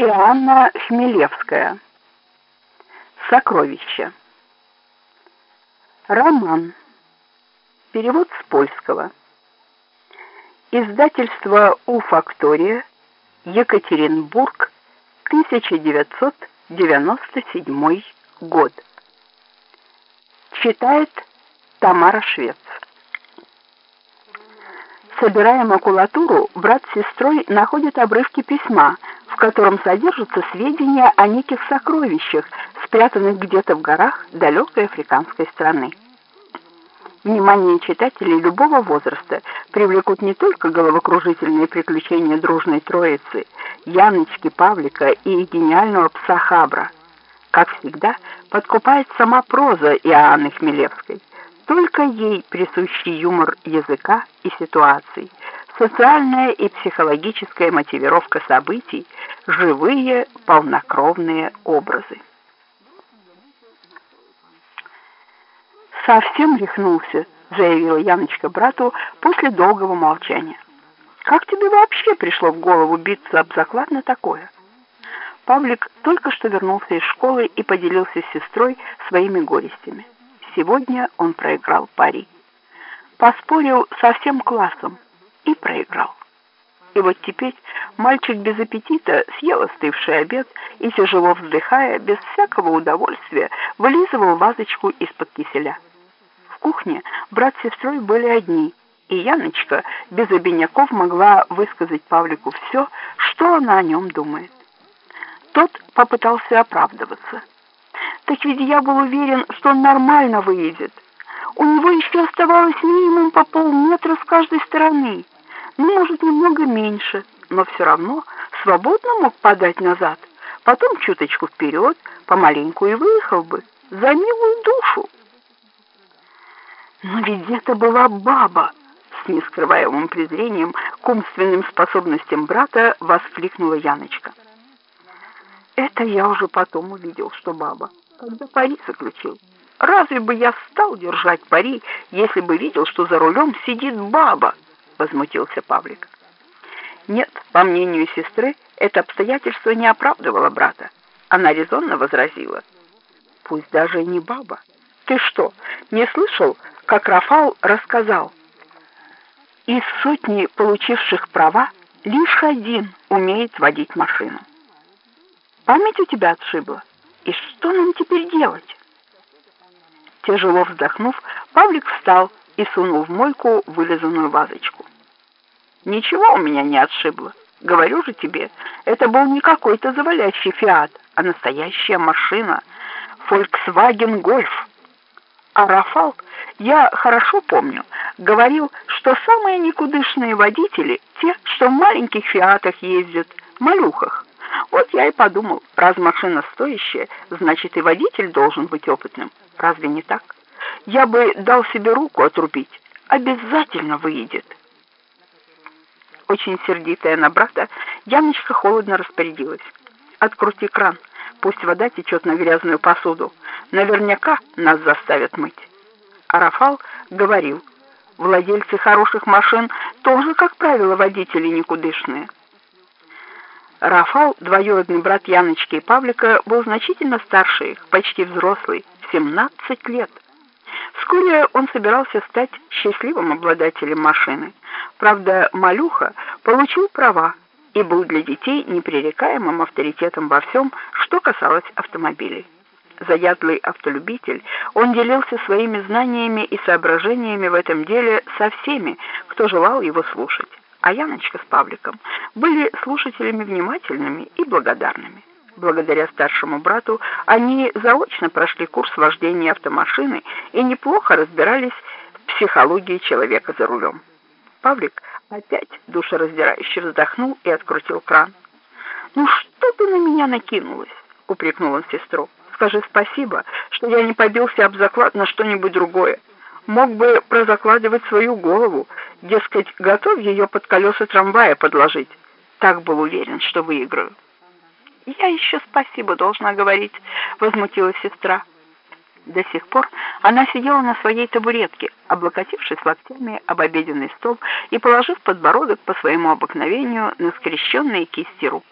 Иоанна Хмелевская. Сокровища. Роман. Перевод с польского. Издательство «У-фактория», Екатеринбург, 1997 год. Читает Тамара Швец. Собирая макулатуру, брат с сестрой находят обрывки письма, котором содержатся сведения о неких сокровищах, спрятанных где-то в горах далекой африканской страны. Внимание читателей любого возраста привлекут не только головокружительные приключения дружной троицы, Яночки, Павлика и гениального пса Хабра. Как всегда, подкупает сама проза Иоанны Хмелевской. Только ей присущий юмор языка и ситуаций, социальная и психологическая мотивировка событий, живые полнокровные образы. «Совсем рехнулся», — заявила Яночка брату после долгого молчания. «Как тебе вообще пришло в голову биться об заклад на такое?» Павлик только что вернулся из школы и поделился с сестрой своими горестями. Сегодня он проиграл пари. Поспорил со всем классом и проиграл. И вот теперь мальчик без аппетита съел остывший обед и, тяжело вздыхая, без всякого удовольствия, вылизывал вазочку из-под киселя. В кухне брат с сестрой были одни, и Яночка без обиняков могла высказать Павлику все, что она о нем думает. Тот попытался оправдываться. Так ведь я был уверен, что он нормально выйдет. У него еще оставалось минимум по полметра с каждой стороны. Может, немного меньше, но все равно свободно мог подать назад. Потом чуточку вперед, помаленьку и выехал бы. За милую душу. Но ведь это была баба, с нескрываемым презрением к умственным способностям брата воскликнула Яночка. Это я уже потом увидел, что баба когда пари заключил. Разве бы я стал держать пари, если бы видел, что за рулем сидит баба? Возмутился Павлик. Нет, по мнению сестры, это обстоятельство не оправдывало брата. Она резонно возразила. Пусть даже не баба. Ты что, не слышал, как Рафал рассказал? Из сотни получивших права лишь один умеет водить машину. Память у тебя отшибла? И что нам теперь делать? Тяжело вздохнув, Павлик встал и сунул в мойку вылизанную вазочку. Ничего у меня не отшибло. Говорю же тебе, это был не какой-то завалящий фиат, а настоящая машина. Volkswagen Golf. А Рафал, я хорошо помню, говорил, что самые никудышные водители те, что в маленьких фиатах ездят, малюхах. Вот я и подумал, раз машина стоящая, значит и водитель должен быть опытным. Разве не так? Я бы дал себе руку отрубить. Обязательно выйдет. Очень сердитая на брата, Яночка холодно распорядилась. Открути кран, пусть вода течет на грязную посуду. Наверняка нас заставят мыть. А говорил, владельцы хороших машин тоже, как правило, водители никудышные. Рафал, двоюродный брат Яночки и Павлика, был значительно старше их, почти взрослый, в 17 лет. Вскоре он собирался стать счастливым обладателем машины. Правда, Малюха получил права и был для детей непререкаемым авторитетом во всем, что касалось автомобилей. Заядлый автолюбитель, он делился своими знаниями и соображениями в этом деле со всеми, кто желал его слушать а Яночка с Павликом были слушателями внимательными и благодарными. Благодаря старшему брату они заочно прошли курс вождения автомашины и неплохо разбирались в психологии человека за рулем. Павлик опять душераздирающе вздохнул и открутил кран. «Ну что ты на меня накинулась?» — упрекнул он сестру. «Скажи спасибо, что я не побился об заклад на что-нибудь другое. Мог бы прозакладывать свою голову, Дескать, готов ее под колеса трамвая подложить. Так был уверен, что выиграю. «Я еще спасибо должна говорить», — возмутилась сестра. До сих пор она сидела на своей табуретке, облокотившись локтями об обеденный стол и положив подбородок по своему обыкновению на скрещенные кисти рук.